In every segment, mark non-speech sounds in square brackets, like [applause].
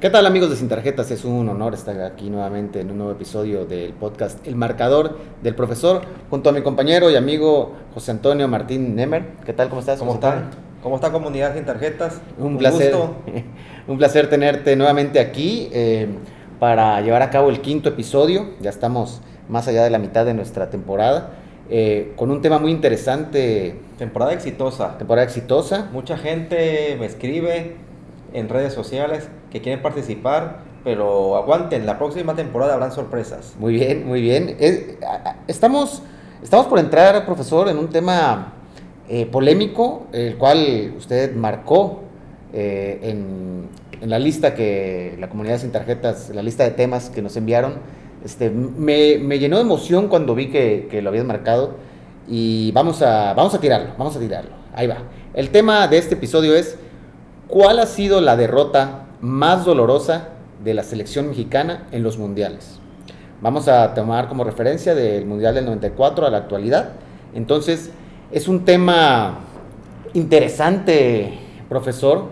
¿Qué tal amigos de Sin Tarjetas? Es un honor estar aquí nuevamente en un nuevo episodio del podcast El Marcador del Profesor junto a mi compañero y amigo José Antonio Martín Nemer. ¿Qué tal? ¿Cómo estás? ¿Cómo están? ¿Cómo está comunidad Sin Tarjetas? Un, placer. [laughs] un placer tenerte nuevamente aquí eh, para llevar a cabo el quinto episodio. Ya estamos más allá de la mitad de nuestra temporada. Eh, con un tema muy interesante. Temporada exitosa. Temporada exitosa. Mucha gente me escribe en redes sociales que quieren participar, pero aguanten, la próxima temporada habrán sorpresas. Muy bien, muy bien. estamos, estamos por entrar, profesor, en un tema eh, polémico, el cual usted marcó eh, en, en, la lista que la comunidad sin tarjetas, la lista de temas que nos enviaron. Este, me, me llenó de emoción cuando vi que, que lo habías marcado y vamos a, vamos a tirarlo, vamos a tirarlo. Ahí va. El tema de este episodio es ¿Cuál ha sido la derrota más dolorosa de la selección mexicana en los mundiales? Vamos a tomar como referencia del Mundial del 94 a la actualidad. Entonces, es un tema interesante, profesor.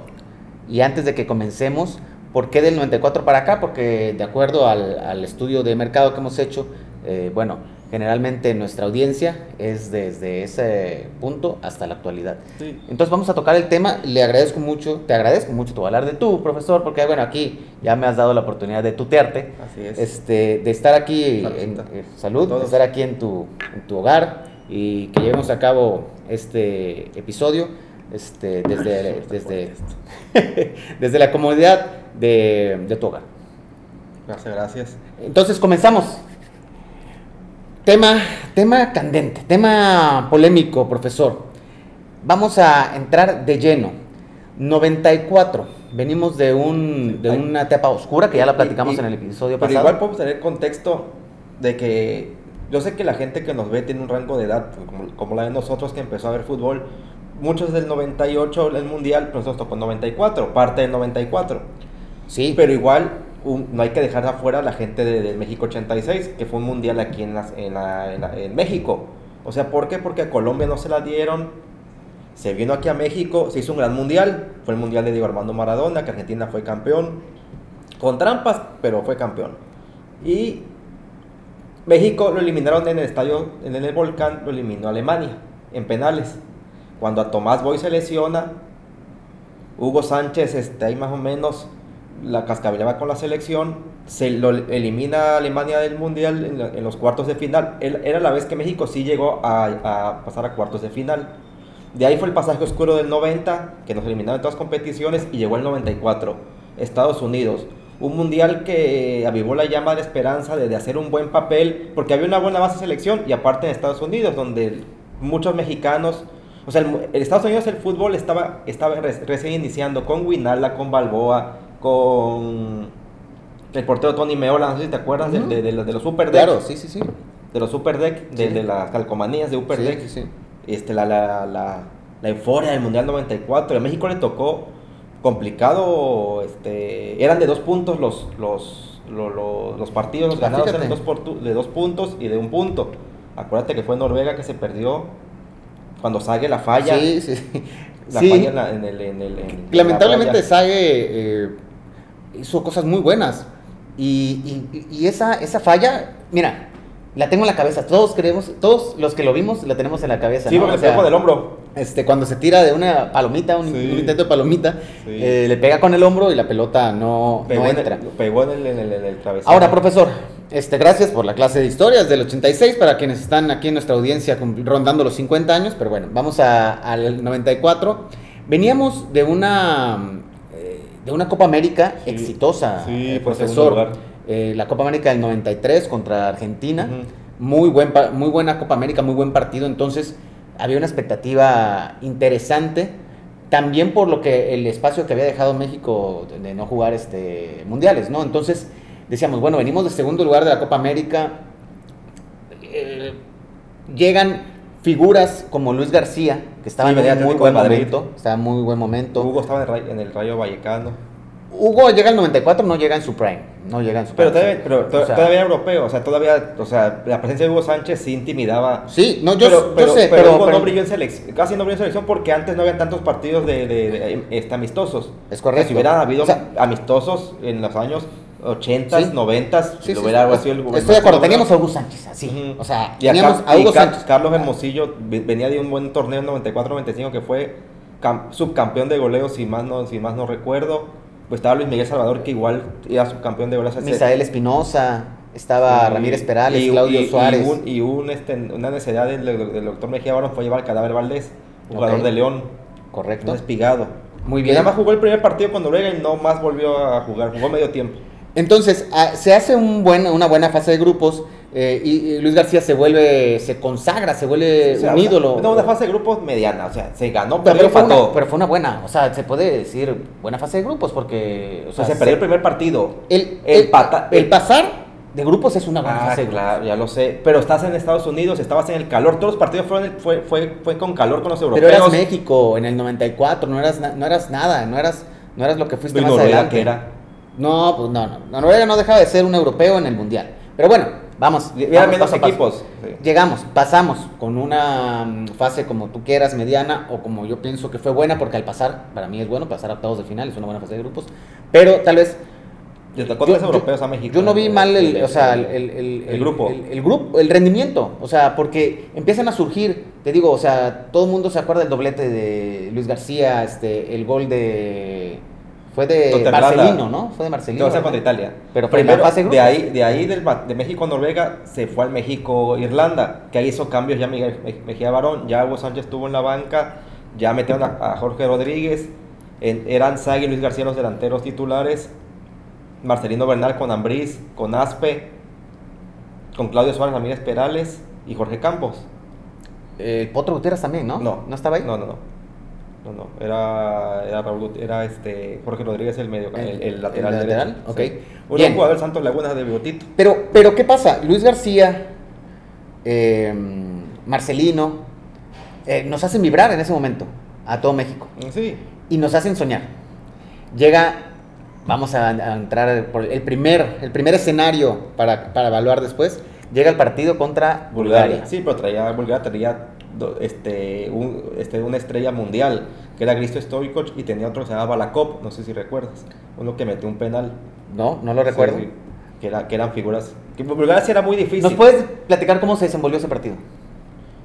Y antes de que comencemos, ¿por qué del 94 para acá? Porque de acuerdo al, estudio de mercado que hemos hecho, eh, bueno, generalmente nuestra audiencia es desde ese punto hasta la actualidad. Entonces vamos a tocar el tema, le agradezco mucho, te agradezco mucho, tu hablar de tú, profesor, porque bueno, aquí ya me has dado la oportunidad de tutearte, Así es. este, de estar aquí, en, eh, salud, de estar aquí en tu, en tu hogar y que llevemos a cabo este episodio este, desde, desde, [laughs] desde la comodidad de, de tu hogar. Gracias, gracias. Entonces comenzamos. Tema, tema candente, tema polémico, profesor. Vamos a entrar de lleno. 94. Venimos de, un, de una etapa oscura que ya la platicamos en el episodio pero pasado. igual podemos tener contexto de que yo sé que la gente que nos ve tiene un rango de edad, como, como la de nosotros que empezó a ver fútbol. Muchos del 98 el mundial, pero nosotros tocó 94, parte del 94. Sí. Pero igual no hay que dejar afuera la gente de, México 86, que fue un mundial aquí en, en, México. O sea, ¿por qué? Porque a Colombia no se la dieron, se vino aquí a México, se hizo un gran mundial, fue el mundial de Diego Armando Maradona, que Argentina fue campeón, con trampas, pero fue campeón. Y México lo eliminaron en el estadio, en el volcán, lo eliminó Alemania, en penales. Cuando a Tomás Boy se lesiona, Hugo Sánchez está ahí más o menos la cascabeleaba con la selección, se lo elimina Alemania del Mundial en, los cuartos de final. era la vez que México sí llegó a, pasar a cuartos de final. De ahí fue el pasaje oscuro del 90, que nos eliminaron en todas competiciones, y llegó el 94, Estados Unidos. Un mundial que avivó la llama de esperanza de, hacer un buen papel, porque había una buena base de selección, y aparte en Estados Unidos, donde muchos mexicanos o sea, el, Estados Unidos el fútbol estaba, estaba recién iniciando con Winala, con Balboa, con el portero Tony Meola, no sé si te acuerdas de, de, los Super Deck. Claro, sí, sí, sí. De los Super Deck, de, las calcomanías de Super Deck. Sí, Este, la, la, la, la, euforia del Mundial 94. A México le tocó complicado, este, eran de dos puntos los, los, los, partidos ganados eran dos de dos puntos y de un punto. Acuérdate que fue Noruega que se perdió cuando Sague la falla. Sí, sí. La falla en, el, en el Lamentablemente Sague eh, hizo cosas muy buenas. Y, y, esa, esa falla, mira, la tengo en la cabeza. Todos creemos, todos los que lo vimos la tenemos en la cabeza. Sí, porque se del hombro. Este, cuando se tira de una palomita, un, intento de palomita, eh, le pega con el hombro y la pelota no, entra. pegó en el, en Ahora, profesor, este, gracias por la clase de historias del 86 para quienes están aquí en nuestra audiencia rondando los 50 años, pero bueno, vamos al 94. Veníamos de una de una Copa América exitosa, sí, profesor. Eh, la Copa América del 93 contra Argentina. muy, buen, muy buena Copa América, muy buen partido. Entonces, había una expectativa interesante. También por lo que el espacio que había dejado México de no jugar este, mundiales, ¿no? Entonces, decíamos, bueno, venimos de segundo lugar de la Copa América. Eh, llegan figuras como Luis García, que estaba en muy buen momento, estaba en muy buen momento. Hugo estaba en el Rayo Vallecano. Hugo llega al 94, no llega en su prime, No llegan Pero todavía, pero to- todavía europeo, o sea, todavía, o sea, la presencia de Hugo Sánchez sí intimidaba. Sí, no, yo, pero, yo pero, sé, pero pero, Hugo pero- no brilló en selección, casi no brilló en selección porque antes no había tantos partidos de, de- de- este, amistosos. Es correcto. Si hubieran habido O sea- amistosos en los años 80, Sí. 90, Sí, lo hubiera el Estoy de acuerdo, teníamos a Hugo Sánchez, así. Ujú. O sea, Y teníamos a Hugo y Sánchez. Carlos Hermosillo ve- venía de un buen torneo en 94-95 que fue cam- subcampeón de goleo, si más no, si más no recuerdo. Pues estaba Luis Miguel Salvador, que igual era subcampeón de goleo. Misael Espinosa, estaba y- Ramírez Perales, y- Claudio y- Suárez. Y, un- y un, este, una necesidad del, del doctor Mejía Barón fue llevar al cadáver Valdés, jugador de León, Correcto. un espigado. Muy Y bien. nada más jugó el primer partido con Noruega y no más volvió a jugar, jugó medio tiempo. Entonces, ah, se hace un buen, una buena fase de grupos eh, y, y Luis García se vuelve, se consagra, se vuelve O sea, un ídolo. No, una fase de grupos mediana, o sea, se ganó, pero, pero fue una, pero fue una buena, o sea, se puede decir buena fase de grupos porque, o O sea, se perdió el primer partido. el, el el- pata- el pasar de grupos es una buena Ah, fase claro, ya lo sé. Pero estás en Estados Unidos, estabas en el calor. Todos los partidos fueron, fue, fue, fue con calor con los europeos. Pero eras México en el 94, no eras, na- no eras nada, no eras, no eras lo que fuiste más Noruega, adelante. que era. No, pues no, no. Noruega no dejaba de ser un europeo en el mundial. Pero bueno, vamos. Eran menos equipos. Sí. Llegamos, pasamos con una mm, fase como tú quieras, mediana, o como yo pienso que fue buena, porque al pasar, para mí es bueno, pasar a octavos de final, es una buena fase de grupos. Pero tal vez. Le tocó tres europeos a México. Yo no vi mal el, o sea, el, el- el- el grupo. El, el grupo, el rendimiento. O sea, porque empiezan a surgir, te digo, o sea, todo el mundo se acuerda del doblete de Luis García, este, el gol de. Fue de Irlanda. Marcelino, ¿no? Fue de Marcelino. No, o sea, contra Italia. Pero Primero, fase de ahí, de ahí del, de México a Noruega se fue al México-Irlanda, que ahí hizo cambios ya Miguel Me- Mejía Barón, ya Hugo Sánchez estuvo en la banca, ya metieron a, a Jorge Rodríguez, en- eran Zagui y Luis García los delanteros titulares, Marcelino Bernal con Ambriz, con Aspe, con Claudio Suárez, Ramírez Perales y Jorge Campos. El Potro Gutiérrez también, ¿no? No. ¿No estaba ahí? No, no, no. No, no. Era, era, Raúl era este Jorge Rodríguez el medio, el, el lateral. el derecho, lateral, ok. sí. Un Bien. jugador Santos Laguna de bigotito. Pero, pero ¿qué pasa? Luis García, eh, Marcelino, eh, nos hacen vibrar en ese momento a todo México Sí. y nos hacen soñar. Llega, vamos a, a entrar por el primer, el primer escenario para, para evaluar después, llega el partido contra Bulgaria. Sí, pero traía, Bulgaria traía este, un, este, una estrella mundial, que era Cristo Stoichkov, y tenía otro que se llamaba Balakov, no sé si recuerdas, uno que metió un penal. No, no lo recuerdo. Sí, que, era, que eran figuras. Que Bulgaria sí era muy difícil. ¿Nos puedes platicar cómo se desenvolvió ese partido?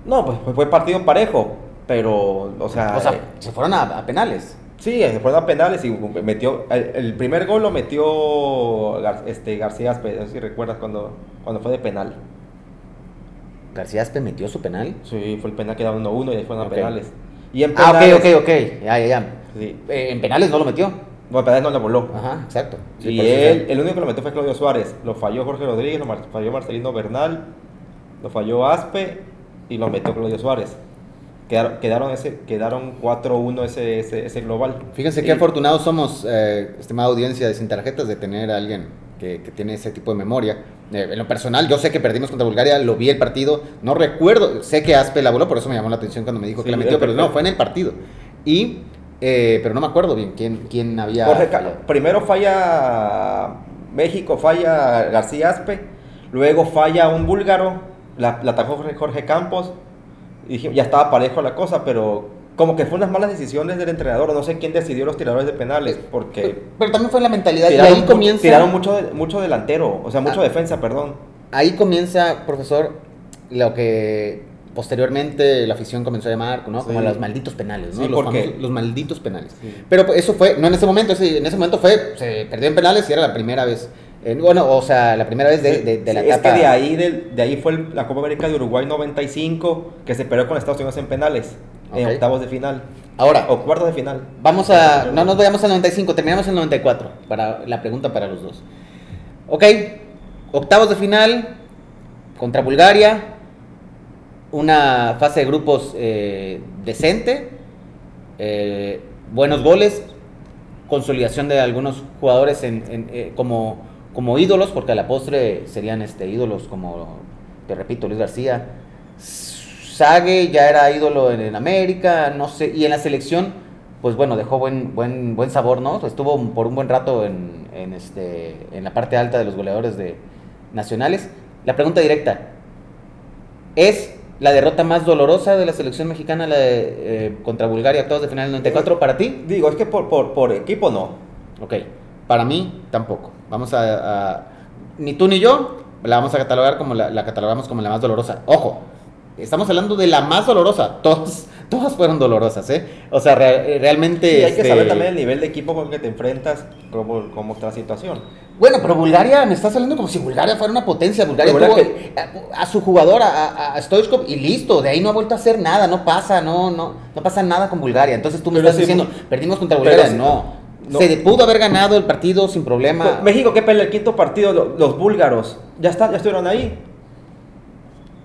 No, pues fue- fue partido parejo, pero, o sea. o sea, eh, se fueron a, a penales. Sí, se fueron a penales y metió. El, el primer gol lo metió Gar- este, García Aspe, no sé si recuerdas cuando, cuando fue de penal. García Aspe metió su penal. Sí, fue el penal que daba 1-1 y ahí fueron a penales. Y en Ah, penales. ok, ok, ok. Ya, ya, ya. Sí. Eh, en penales no lo metió. Bueno, penales no la voló. Ajá, exacto. Sí, y él, el único que lo metió fue Claudio Suárez. Lo falló Jorge Rodríguez, lo falló Marcelino Bernal, lo falló Aspe y lo metió Claudio Suárez. Quedaron, quedaron, ese, quedaron 4-1 ese, ese, ese global. Fíjense Y- qué afortunados somos, eh, estimada audiencia de Sin Tarjetas, de tener a alguien que, que tiene ese tipo de memoria. Eh, en lo personal, yo sé que perdimos contra Bulgaria, lo vi el partido, no recuerdo, sé que Aspe la voló, por eso me llamó la atención cuando me dijo Sí, que la metió, pero no, fue en el partido. Y, eh, pero no me acuerdo bien quién, quién había... Jorge primero falla México, falla García Aspe, luego falla un búlgaro, la, la atajó Jorge, Jorge Campos, y dije, ya estaba parejo la cosa, pero como que fue unas malas decisiones del entrenador, no sé quién decidió los tiradores de penales, porque Pero, pero también fue la mentalidad, y tiraron, ahí mu- comienza... tiraron mucho, mucho delantero, o sea, mucho Ah. defensa, perdón. Ahí comienza, profesor, lo que posteriormente la afición comenzó a llamar, ¿no? Como Sí. los malditos penales, ¿no? Sí, los, famosos- los malditos penales. Sí. Pero pues, eso fue, no en ese momento, en ese momento fue, se perdió en penales y era la primera vez. Eh, bueno, o sea, la primera vez de, de- de la Sí, es etapa. que de ahí, de ahí fue el- la Copa América de Uruguay 95, que se perdió con Estados Unidos en penales, en octavos de final, Ahora, o cuartos de final. vamos a, no nos vayamos al 95, terminamos en el 94, para la pregunta para los dos. Ok, octavos de final contra Bulgaria, una fase de grupos eh, decente, eh, buenos goles, consolidación de algunos jugadores en, en, eh, como, como ídolos, porque a la postre serían este, ídolos como, te repito, Luis García. Sague ya era ídolo en, en América, no sé, y en la selección pues bueno, dejó buen, buen, buen sabor, ¿no? Estuvo por un buen rato en, en, este, en la parte alta de los goleadores de nacionales. La pregunta directa, ¿es la derrota más dolorosa de la selección mexicana la de, eh, contra Bulgaria, todos de final del 94 para ti? Digo, es que por, por, por equipo no. Ok, para mí tampoco. Vamos a, a- Ni tú ni yo la vamos a catalogar como la, la catalogamos como la más dolorosa. Ojo, estamos hablando de la más dolorosa. [laughs] Todas, todas fueron dolorosas, ¿eh? O sea, re- realmente... Sí, hay que este, saber también el nivel de equipo con el que te enfrentas, cómo, cómo está la situación. Bueno, pero Bulgaria me estás hablando como si Bulgaria fuera una potencia. Bulgaria tuvo ¿verdad a, a su jugador, a, a- Stoichkov, y listo. De ahí no ha vuelto a hacer nada. No pasa, no, no, no pasa nada con Bulgaria. Entonces tú me Pero estás diciendo, perdimos contra Bulgaria. no. No. Se pudo haber ganado el partido sin problema. Pues, México que pelea el quinto partido, lo- los búlgaros, ya está, ya estuvieron ahí.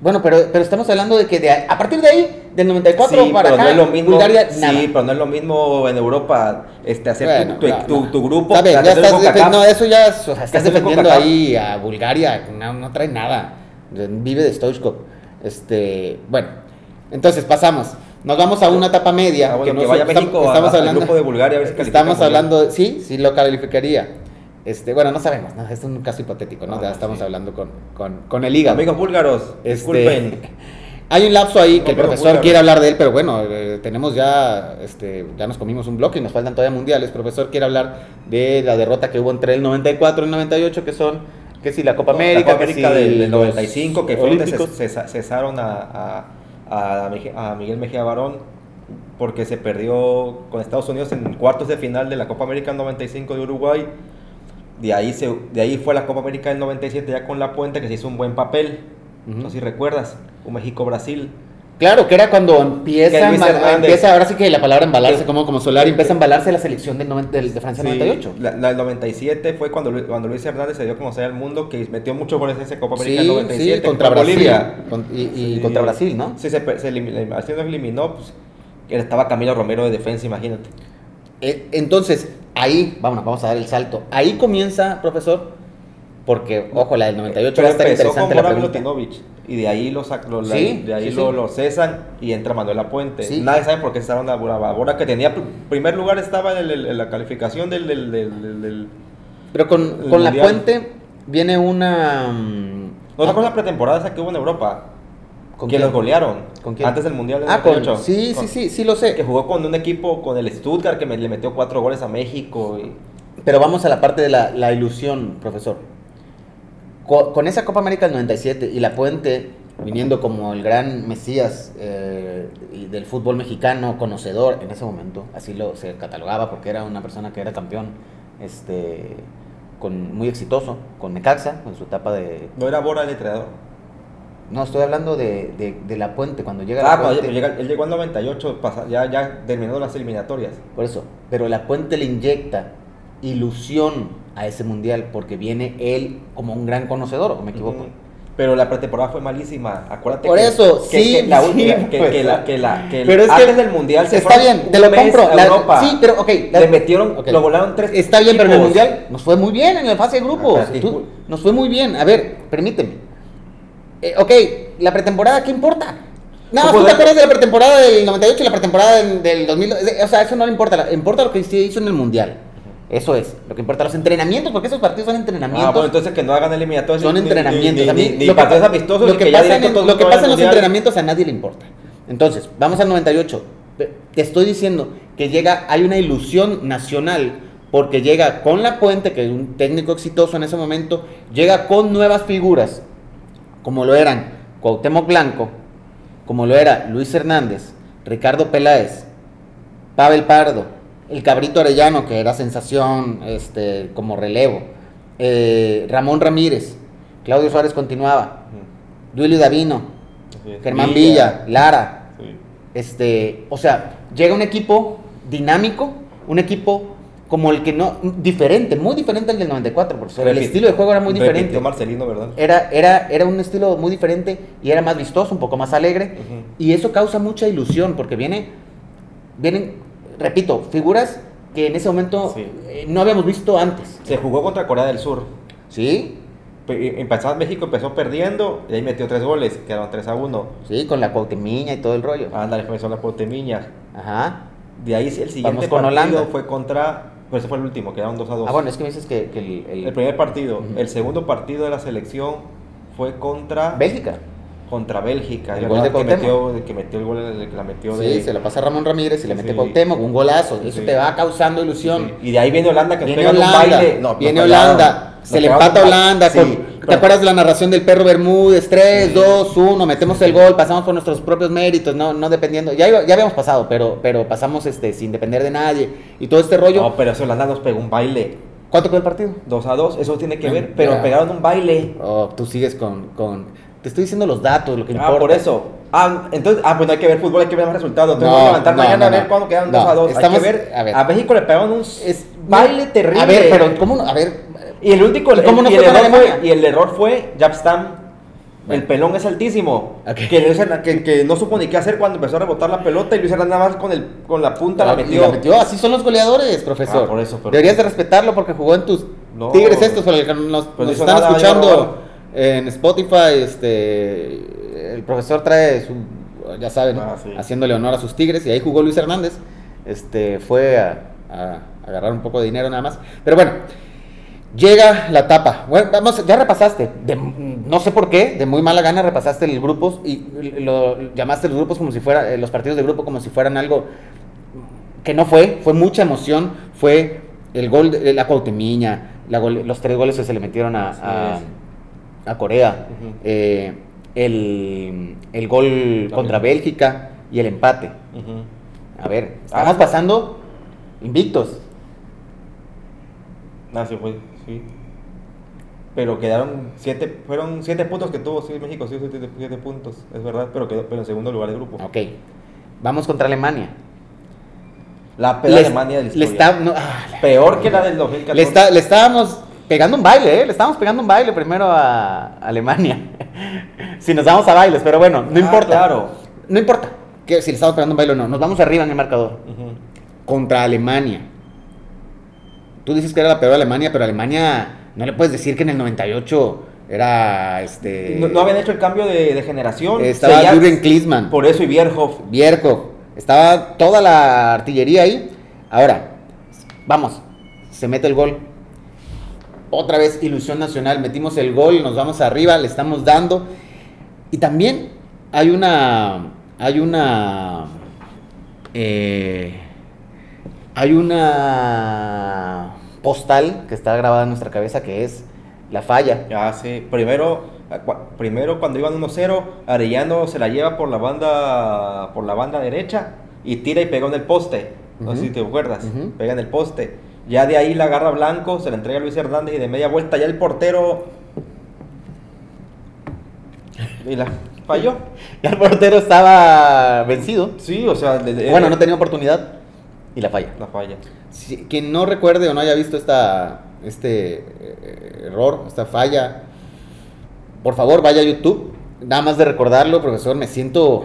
Bueno, pero, pero estamos hablando de que de, a partir de ahí, del 94 sí, para pero acá, no es lo mismo. Bulgaria, sí, nada. pero no es lo mismo en Europa este, hacer Bueno, tu, tu- no, tu- no. tu grupo. Está bien, ya estás no, eso ya es, o sea, estás defendiendo ahí a Bulgaria, no, no trae nada. Vive de Stoichkov. Este, bueno, entonces pasamos. Nos vamos a una etapa media. Ah, bueno, que sé, vaya estamos- México estamos a- hablando, grupo de Bulgaria a ver si califica Estamos hablando, sí, sí lo calificaría. Este, bueno, no sabemos, ¿no? es un caso hipotético, ¿no? Ah, Ya estamos sí. hablando con, con, con el hígado. Amigos búlgaros, Este, disculpen. [laughs] hay un lapso ahí que el profesor búlgaros. quiere hablar de él, pero bueno, eh, tenemos ya, este, ya nos comimos un bloque y nos faltan todavía mundiales. El profesor quiere hablar de la derrota que hubo entre el 94 y el 98, que son, que si la Copa América, la Copa que América si del, del los 95, que fue donde Olímpicos. ces- cesa- cesaron a, a, a Miguel Mejía Barón porque se perdió con Estados Unidos en cuartos de final de la Copa América del 95 de Uruguay. De ahí, se, de ahí fue la Copa América del 97 ya con la puente que se hizo un buen papel. No sé si recuerdas, un México-Brasil. Claro, que era cuando empieza, a empieza ahora sí que la palabra embalarse, Que- como, como Solari, empieza a embalarse la selección del, noven- del- de Francia Sí, 98. La, la del 97 fue cuando, cuando Luis Hernández se dio a conocer al mundo que metió muchos goles en esa Copa América Sí, del 97 sí, contra contra Brasil. Bolivia. Con- y y contra Brasil, ¿no? Sí, se, se eliminó, nos eliminó, pues, estaba Camilo Romero de defensa, imagínate. Eh, Entonces, ahí, vámonos, vamos a dar el salto. Ahí comienza, profesor, porque, ojo, la del 98 Pero va a estar empezó con interesante la pregunta. Y de ahí, lo, lo- la- Sí, de ahí sí, lo, sí. lo cesan y entra Manuel Puente. Sí. Nadie sabe por qué cesaron a Bora que tenía pr- primer lugar, estaba en, el- en la calificación del... del, del- Pero con, con la puente viene una... mm, Otra ah, cosa pretemporada esa que hubo en Europa, ¿Con que quién? los golearon ¿Con quién? antes del Mundial del Ah, con, 98. sí, Con- sí, sí, sí lo sé. Que jugó con un equipo, con el Stuttgart, que me- le metió cuatro goles a México. Y, Pero vamos a la parte de la, la ilusión, profesor. Co- Con, esa Copa América del 97 y la Puente viniendo como el gran mesías eh, del fútbol mexicano, conocedor en ese momento, así lo se catalogaba porque era una persona que era campeón, este, con, muy exitoso, con Necaxa, en su etapa de... no era Bora el entrenador. No, estoy hablando de, de- de la Puente, cuando llega Ah, la cuando Puente. llega- él llegó al 98, pasa- ya, ya terminó las eliminatorias. Por eso, pero la Puente le inyecta ilusión a ese mundial porque viene él como un gran conocedor, ¿o me equivoco? Pero la pretemporada fue malísima. Acuérdate Por que, eso, que- sí, que la, sí, [laughs] que, pues, que la, que la, que el- es antes del mundial se está bien, te lo compro. la- Europa. sí, pero ok. la- Le metieron, lo volaron tres. Está bien, pero en el mundial nos fue muy bien en la fase de grupos. Ajá, sí. Tú- nos fue muy bien. A ver, permíteme. Eh, ok, la pretemporada, ¿qué importa? Pues, tú te acuerdas de la pretemporada del 98 y la pretemporada del, del 2000. O sea, eso no le importa. Importa lo que se hizo en el mundial. Eso es. Lo que importa, los entrenamientos, porque esos partidos son entrenamientos. Ah, bueno, entonces que no hagan eliminatorios. son ni- entrenamientos. Ni, A mí, ni, lo partidos pa- amistosos. Lo que, que pasa en, lo que pasa en los entrenamientos a nadie le importa. Entonces, vamos al 98. Te te estoy diciendo que llega, hay una ilusión nacional porque llega con la puente, que es un técnico exitoso en ese momento, llega con nuevas figuras, como lo eran Cuauhtémoc Blanco, como lo era Luis Hernández, Ricardo Peláez, Pavel Pardo, el Cabrito Arellano, que era sensación este, como relevo, eh, Ramón Ramírez, Claudio Suárez continuaba, Ujú. Duilio Davino, es. Germán Villa, Lara, Sí. este, o sea, llega un equipo dinámico, un equipo como el que no, diferente, muy diferente al del 94, por el estilo de juego era muy diferente. Marcelino, ¿verdad? Era, era, era un estilo muy diferente y era más vistoso, un poco más alegre. Y eso causa mucha ilusión porque viene, vienen, repito, figuras que en ese momento Sí. eh, no habíamos visto antes. Se jugó contra Corea del Sur. ¿Sí? Pe- Empezó México, empezó perdiendo y ahí metió tres goles, quedaron 3 a 1. Sí, con la Cuauhtemiña y todo el rollo. Ándale, empezó la Potemiña. Ajá. De ahí el siguiente Vamos con partido Holanda. fue contra. Pues ese fue el último, quedaron 2 a 2. Ah, bueno, es que me dices que, que el, el- El primer partido. El segundo partido de la selección fue contra. Bélgica. Contra Bélgica. El gol de que metió, que metió el gol, que la metió Sí, de. se la pasa Ramón Ramírez y le mete Sí. Cuauhtémoc, un golazo. Eso Sí. te va causando ilusión. Y de ahí viene Holanda que nos Viene pegan un Holanda, baile. No, viene. Holanda, Nos se le empata a. Holanda. Sí, con- ¿Te pero- acuerdas de la narración del perro Bermúdez? 3, 2, 1, metemos el gol, pasamos por nuestros propios méritos, no, no dependiendo. Ya, iba- ya habíamos pasado, pero, pero pasamos este, sin depender de nadie y todo este rollo. No, pero ese Holanda nos pegó un baile. ¿Cuánto quedó el partido? 2 a 2, eso tiene que ver. Pero pegaron un baile. Oh, tú sigues con, con- Te estoy diciendo los datos, lo que Ah, importa. por eso. Ah, entonces, ah, pues no hay que ver fútbol, hay que ver más resultados. Entonces No, vamos a levantar no, mañana no, a ver cuándo quedan No, 2 a 2. estamos- hay que ver. a A, ver. México le pegaron un Es baile terrible. A ver, pero ¿cómo no? A ver, Y el único, ¿Y cómo y fue el error fue, y el error fue Japstam. Bueno. El pelón es altísimo. Que, Luis que, que no supo ni qué hacer cuando empezó a rebotar la pelota y Luis Hernández nada más con, el, con la punta la y metió. la metió. Así son los goleadores, profesor. Ah, por eso, pero- Deberías de respetarlo porque jugó en tus No. Tigres estos, el que nos, Pues nos están nada, escuchando. En Spotify. Este, el profesor trae su, ya saben, Ah, sí. haciéndole honor a sus Tigres y ahí jugó Luis Hernández. Este, fue a, a agarrar un poco de dinero nada más. Pero bueno, llega la tapa. Bueno, vamos, ya repasaste. De- no sé por qué, de muy mala gana repasaste el grupos y lo llamaste los grupos como si fuera, eh, los partidos de grupo como si fueran algo que no fue, fue mucha emoción, fue el gol de la Cuauhtemiña, la gole- los tres goles que se le metieron a. a Corea, eh, el, el gol contra Bélgica y el empate. A ver, estamos Ah. pasando invictos. Ah, sí, fue, sí. Pero quedaron siete, fueron siete puntos que tuvo sí, México, sí, siete, siete puntos, es verdad, pero quedó pero en segundo lugar de grupo. Ok, vamos contra Alemania. La peor Le- Alemania le está- no, ah, la- Peor que la del 2014. le, está- le estábamos pegando un baile, ¿eh? Le estábamos pegando un baile primero a Alemania. [laughs] si nos damos a bailes, pero bueno, no Ah, importa. claro. No importa que si le estamos pegando un baile o no. Nos vamos arriba en el marcador. Contra Alemania. Tú dices que era la peor Alemania, pero Alemania no le puedes decir que en el 98 era este. No, no habían hecho el cambio de, de generación. Estaba Jürgen Klinsmann. Por eso y Bierhoff. Bierkov, estaba toda la artillería ahí. Ahora, vamos, se mete el gol. Otra vez ilusión nacional, metimos el gol, nos vamos arriba, le estamos dando. Y también hay una, hay una, eh, hay una postal que está grabada en nuestra cabeza que es la falla. Ya sí. Primero, cua- primero cuando iban 1-0, Arellano se la lleva por la banda por la banda derecha y tira y pega en el poste. No sé si te acuerdas. Pega en el poste. Ya de ahí la agarra Blanco, se la entrega a Luis Hernández y de media vuelta ya el portero. Y la falló. [laughs] Y el portero estaba vencido. Sí, o sea, le- Bueno, no tenía oportunidad y la falla. la falla. Si- quien no recuerde o no haya visto esta, este eh, error, esta falla, por favor vaya a YouTube. Nada más de recordarlo, profesor, me siento,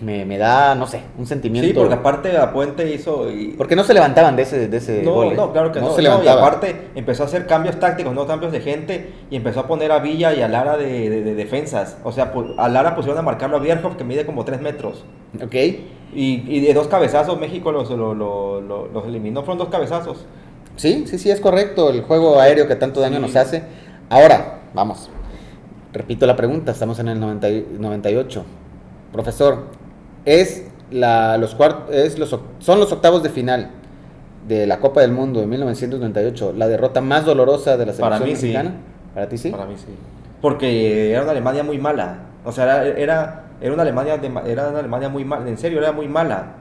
me, me da, no sé, un sentimiento. Sí, porque aparte a Puente hizo. Y, Porque no se levantaban de ese, de ese No, gol, ¿eh? no, claro que no. se no, y aparte empezó a hacer cambios tácticos, no cambios de gente, y empezó a poner a Villa y a Lara de, de- de defensas. O sea, a Lara pusieron a marcarlo a Bierhoff, que mide como 3 metros. Ok. Y, y de dos cabezazos México los, lo- lo- lo- los eliminó, fueron dos cabezazos. Sí, sí, sí, es correcto. El juego aéreo que tanto daño Sí. nos hace. Ahora, vamos. Repito la pregunta, estamos en el 90 y- 98. Profesor, ¿es la, los cuart- es los, ¿son los octavos de final de la Copa del Mundo de 1998 la derrota más dolorosa de la Para selección mí sí. mexicana? ¿Para ti sí? Para mí sí. Porque era una Alemania muy mala. O sea, era, era, era una Alemania de era una Alemania muy mala. En serio, era muy mala.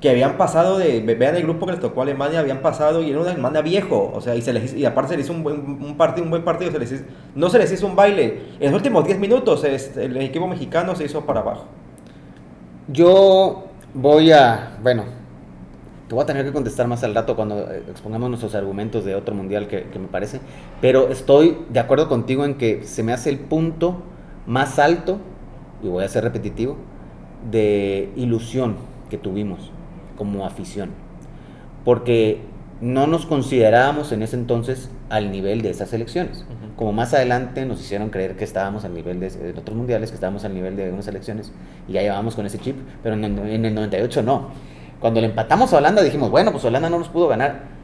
Que habían pasado de. ve- Vean el grupo que les tocó a Alemania, habían pasado y era una Alemania viejo. O sea, y, se les, y aparte se les hizo un buen un partido, un buen partido. Se les hizo- no se les hizo un baile. En los últimos 10 minutos el equipo mexicano se hizo para abajo. Yo voy a, bueno, te voy a tener que contestar más al rato cuando eh, expongamos nuestros argumentos de otro mundial que, que me parece, pero estoy de acuerdo contigo en que se me hace el punto más alto, y voy a ser repetitivo, de ilusión que tuvimos como afición, porque no nos considerábamos en ese entonces al nivel de esas elecciones. Como más adelante nos hicieron creer que estábamos al nivel de, de otros mundiales, que estábamos al nivel de unas elecciones, y ya llevábamos con ese chip, pero en el, en el 98 no. Cuando le empatamos a Holanda dijimos, bueno, pues Holanda no nos pudo ganar.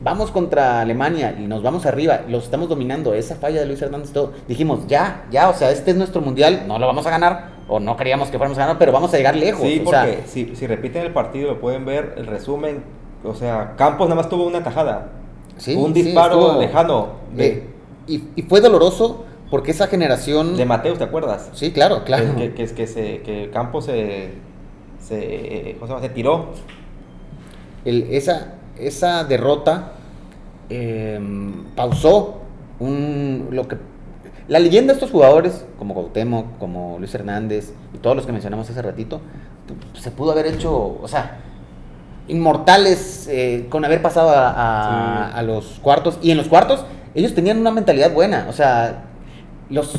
Vamos contra Alemania y nos vamos arriba, los estamos dominando, esa falla de Luis Hernández todo. Dijimos, ya, ya, o sea, este es nuestro mundial, no lo vamos a ganar, o no queríamos que fuéramos a ganar, pero vamos a llegar lejos. Sí, o porque sea, si, si repiten el partido, lo pueden ver, el resumen. O sea, Campos nada más tuvo una tajada. sí, un sí, disparo estuvo- lejano de, eh, y, y fue doloroso porque esa generación... de Mateus, ¿te acuerdas? Sí, claro, claro. Que, que, que, se, que Campos se, se, ¿cómo se, llama? se tiró. el- esa, esa derrota eh, pausó un, lo que la leyenda de estos jugadores, como Cuauhtémoc, como Luis Hernández y todos los que mencionamos hace ratito, se pudo haber hecho, o sea, inmortales eh, con haber pasado a, a- Sí. a los cuartos. Y en los cuartos ellos tenían una mentalidad buena, o sea, los...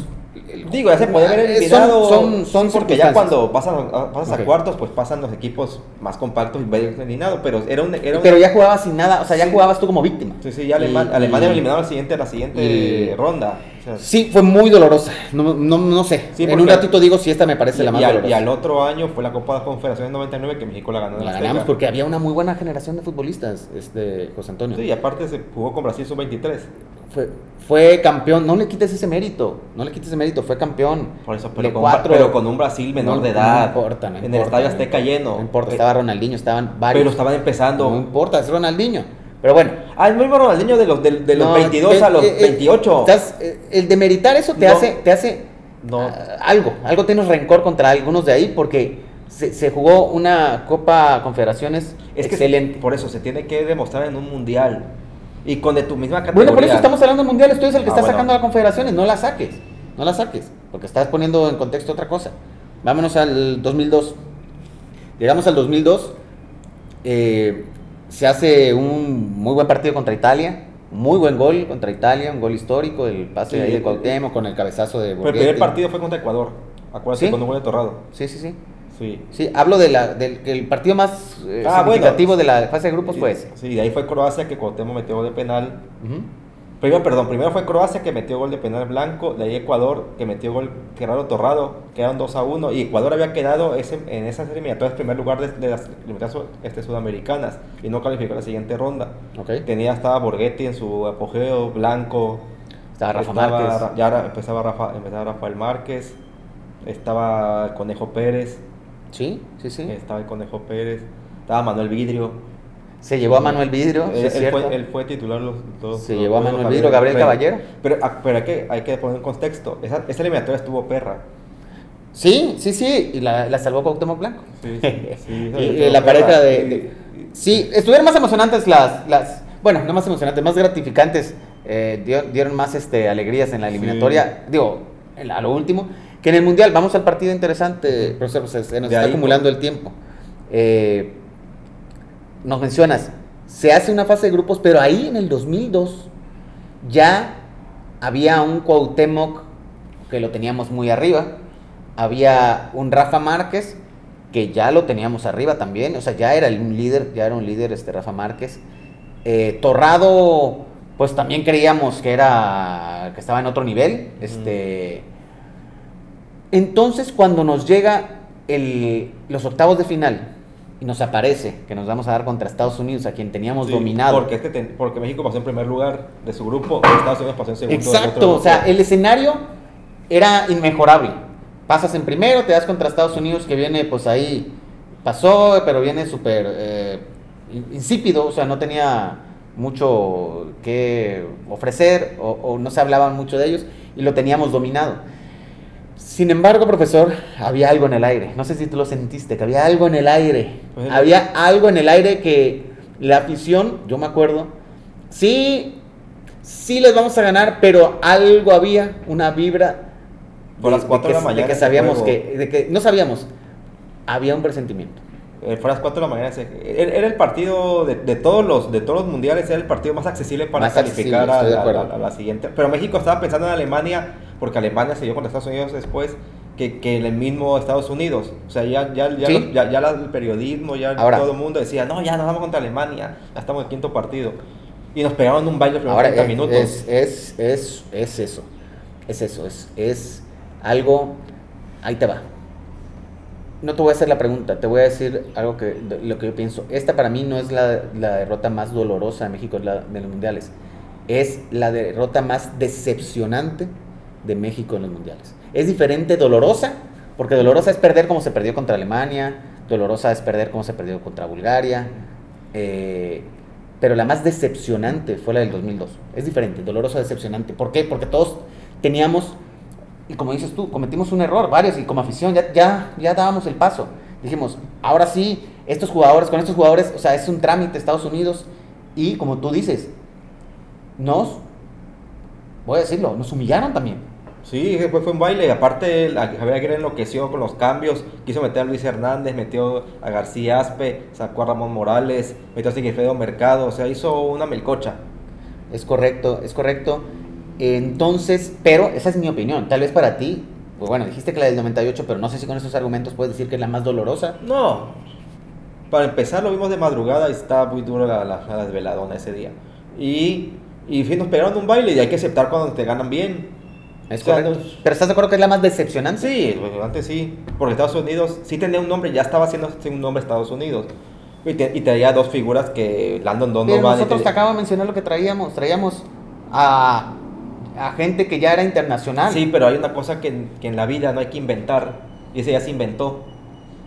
Digo, ya se puede ver Eh, eliminado. Son, son, son sí, porque ya cuando pasan, a- pasas a cuartos, pues pasan los equipos más compactos y ves eliminado. Pero era un. Era un- Pero ya jugabas sin nada, o sea, ya Sí. jugabas tú como víctima. Sí, sí, ya Alema- Y- Alemania y- eliminado al siguiente, a la siguiente y- ronda. Sí, fue muy dolorosa. No, no, no sé. Sí, en un ratito digo si esta me parece y, la más y al, dolorosa. y al otro año fue la Copa de Confederaciones 99 que México la ganó en la Azteca. ganamos porque había una muy buena generación de futbolistas, este José Antonio. Sí, y aparte se jugó con Brasil sub-23. Fue, fue campeón, no le quites ese mérito, no le quites ese mérito, fue campeón. Por eso, pero con, cuatro- pero con un Brasil menor No- de edad. No importa, no En importa, el Estadio Azteca lleno. No importa, estaba Ronaldinho, estaban varios. Pero estaban empezando. No importa, es Ronaldinho. Pero bueno. Ah, el mismo Ronaldinho de los, de, de los no, 22 eh, a los eh, eh, 28. estás- eh, el demeritar eso te No. hace, te hace No. ah, algo, algo tienes rencor contra algunos de ahí porque se, se jugó una Copa Confederaciones es que excelente. por eso se tiene que demostrar en un mundial. Y con de tu misma categoría. Bueno, por eso estamos hablando de mundiales. Tú eres el que Ah, está bueno. sacando a la confederaciones. No la saques. No la saques. Porque estás poniendo en contexto otra cosa. Vámonos al 2002. Llegamos al 2002. eh, se hace un muy buen partido contra Italia. Muy buen gol contra Italia. Un gol histórico. El pase Sí, ahí de Cuauhtémoc con el cabezazo de Pero el primer Borghetti. partido fue contra Ecuador. Acuérdate, ¿Sí? un gol de Torrado. Sí, sí, sí. Sí. Sí, hablo de la, del partido más eh, Ah, bueno. significativo de la fase de grupos fue ese. Sí, de ahí fue Croacia que Cuauhtémoc metió de penal. Ujú. Primero, perdón, primero fue Croacia que metió gol de penal blanco, de ahí Ecuador que metió gol Gerardo Torrado, quedaron 2 a 1 y Ecuador había quedado ese, en esas eliminatorias primer lugar de, de las eliminatorias este, sudamericanas y no calificó a la siguiente ronda. Tenía, estaba Borghetti en su apogeo, Blanco, Estaba Rafa estaba Márquez. Ya empezaba, Rafa, empezaba Rafael Márquez, estaba Conejo Pérez, Sí, sí, sí. estaba el Conejo Pérez, estaba Manuel Vidrio. Se llevó a Manuel Vidrio, Él, fue, él fue titular los dos. Se los llevó a Manuel Vidrio, Gabriel. Caballero. Pero, ah, pero hay, que, hay que poner en contexto. Esa, esa eliminatoria estuvo perra. Sí, sí, sí, y la, la salvó Cuauhtémoc Blanco. Sí, sí, [laughs] y, la perra. pareja de, Y- Sí, estuvieron más emocionantes las... las bueno, no más emocionantes, más gratificantes. eh, dio- dieron más este, alegrías en la eliminatoria. Digo, en la- a lo último. Que en el Mundial, vamos al partido interesante, profesor, pues, se nos De está ahí, acumulando el tiempo. Eh, nos mencionas, se hace una fase de grupos, pero ahí en el 2002 ya había un Cuauhtémoc que lo teníamos muy arriba, había un Rafa Márquez que ya lo teníamos arriba también, o sea, ya era un líder, ya era un líder este Rafa Márquez. Eh, Torrado, pues también creíamos que era que estaba en otro nivel, este entonces cuando nos llega el- los octavos de final y nos aparece que nos vamos a dar contra Estados Unidos, a quien teníamos Sí, dominado. Porque, este ten- porque México pasó en primer lugar de su grupo y Estados Unidos pasó en segundo. Exacto, o sea, el escenario era inmejorable. Pasas en primero, te das contra Estados Unidos que viene, pues ahí pasó, pero viene súper eh, in- insípido, o sea, no tenía mucho que ofrecer o, o no se hablaban mucho de ellos y lo teníamos dominado. Sin embargo, profesor, había algo en el aire. No sé si tú lo sentiste, que había algo en el aire. Pues, había algo en el aire que la afición, yo me acuerdo, sí, sí les vamos a ganar, pero algo había, una vibra. Por las cuatro de que, la mañana que ese sabíamos que, de que, no sabíamos, había un presentimiento. Eh, fue a las 4 de la mañana. Era, era el partido de, de todos los de todos los mundiales, era el partido más accesible para Más accesible, calificar de a- a la siguiente. Pero México estaba pensando en Alemania, porque Alemania se dio contra Estados Unidos después que, que el mismo Estados Unidos. O sea, ya, ya, ya, Sí. ya, ya el periodismo, ya Ahora. todo el mundo decía, no, ya nos vamos contra Alemania, ya estamos en el quinto partido. Y nos pegaron un baile Ahora, 30 es, minutos. es, es, es, es eso, es eso, es, es algo, ahí te va. no te voy a hacer la pregunta, te voy a decir algo que lo que yo pienso. Esta para mí no es la, la derrota más dolorosa de México la, de los mundiales, es la derrota más decepcionante de México en los mundiales. Es diferente dolorosa, porque dolorosa es perder como se perdió contra Alemania, dolorosa es perder como se perdió contra Bulgaria, eh, pero la más decepcionante fue la del 2002. Es diferente, dolorosa, decepcionante. ¿Por qué? Porque todos teníamos, y como dices tú, cometimos un error, varios, y como afición ya, ya, ya dábamos el paso. Dijimos, ahora sí, estos jugadores, con estos jugadores, o sea, es un trámite Estados Unidos, y como tú dices, nos, voy a decirlo, nos humillaron también. Sí, fue, fue un baile. Aparte, Javier Aguirre enloqueció con los cambios. Quiso meter a Luis Hernández, metió a García Aspe, sacó a Ramón Morales, metió a Sigifredo Mercado. O sea, hizo una melcocha. Es correcto, es correcto. Entonces, pero esa es mi opinión. Tal vez para ti, pues bueno, dijiste que la del 98, pero no sé si con esos argumentos puedes decir que es la más dolorosa. No. Para empezar, lo vimos de madrugada y está muy duro la, la, desveladona ese día. Y, y nos pegaron un baile y hay que aceptar cuando te ganan bien. Es correcto. Pero ¿estás de acuerdo que es la más decepcionante? Sí, antes sí. Porque Estados Unidos sí tenía un nombre, ya estaba haciendo un nombre Estados Unidos. Y, te, y traía dos figuras que Landon Donovan... Pero nosotros te... acabo de mencionar lo que traíamos. Traíamos a, a, gente que ya era internacional. Sí, pero hay una cosa que, que en la vida no hay que inventar. Y ese ya se inventó.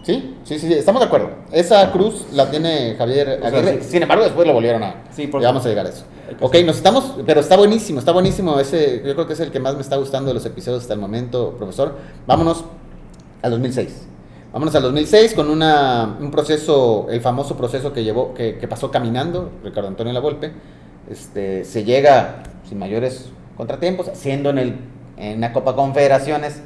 Sí, sí, sí, estamos de acuerdo. Esa cruz la tiene Javier Aguirre. Sin embargo, después lo volvieron a. Sí, porque... Ya vamos a llegar a eso. Ok, nos estamos. Pero está buenísimo, está buenísimo. Ese, yo creo que es el que más me está gustando de los episodios hasta el momento, profesor. Vámonos al 2006. Vámonos al 2006 con una, un proceso, el famoso proceso que llevó, que, pasó caminando, Ricardo Antonio Lavolpe. Este, se llega sin mayores contratiempos, siendo en, el, en una Copa Confederaciones